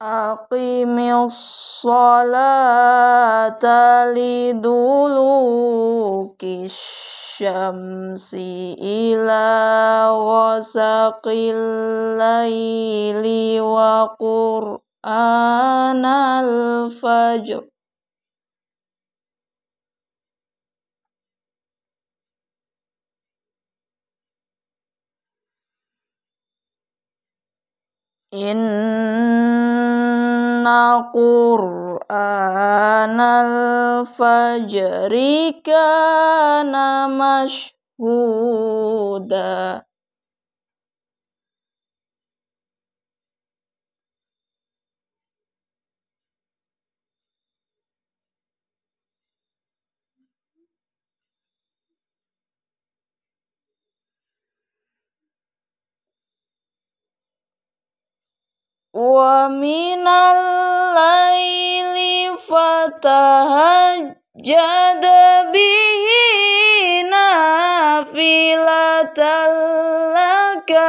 Aqimi assalata liduluki shamsi ila wasaqil layli wa qur'an al-fajr In Al-Quran Al-Fajri Kana Mashhuda Wa laili fatahajjad bihi nafilatallaka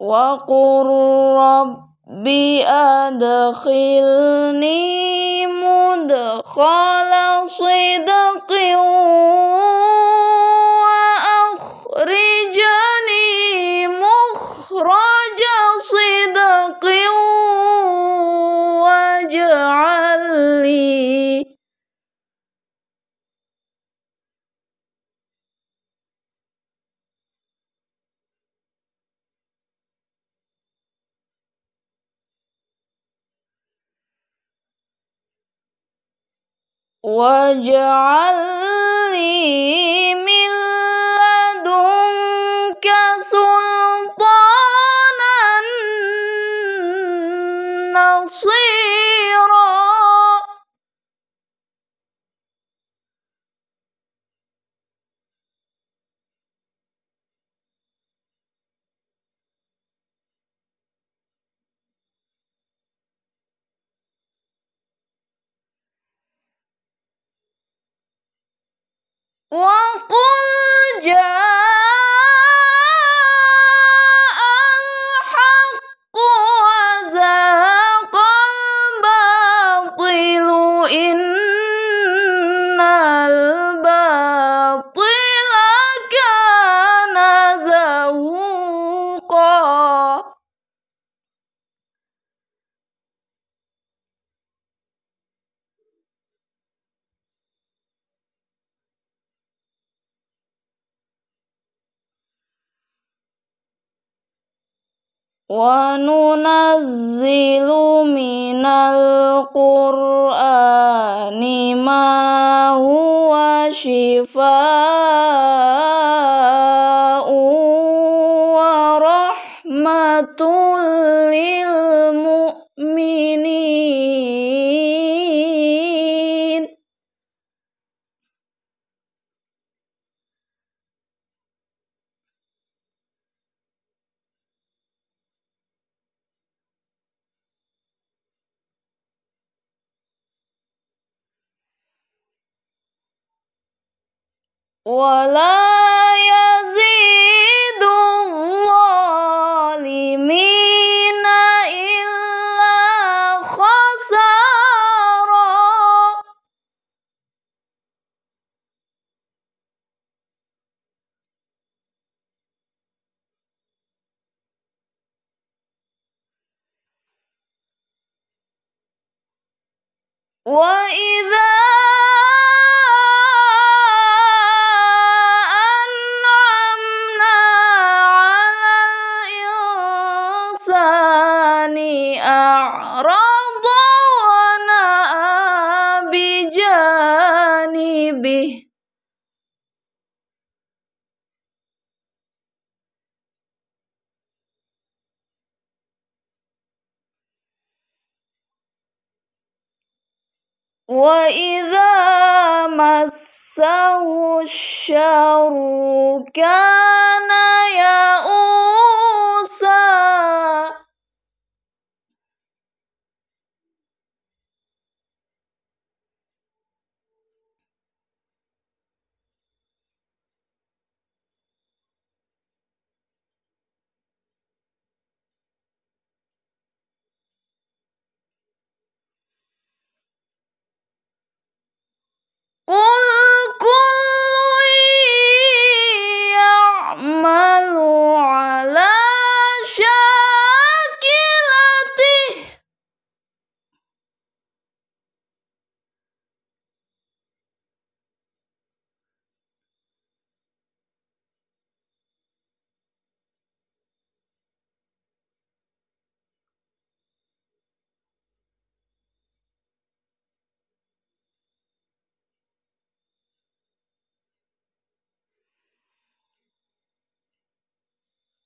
وقل رب أدخلني مدخل صدق واجعل لي من لدنك سلطانا نصيرا 王滚！وننزل من القرآن ما هو شفاء ولا يزيد الظالمين إلا خسارا وإذا وإذا مسه الشر كان طلعا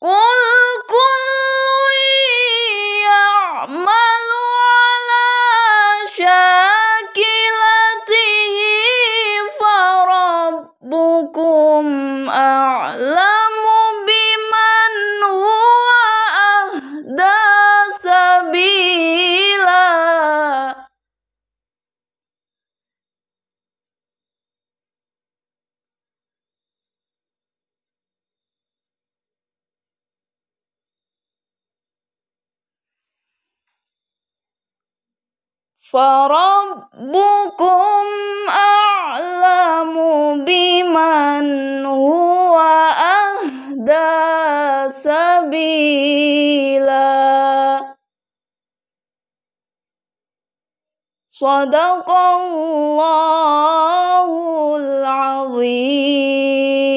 কোন فربكم أعلم بمن هو أهدى سبيلا صدق الله العظيم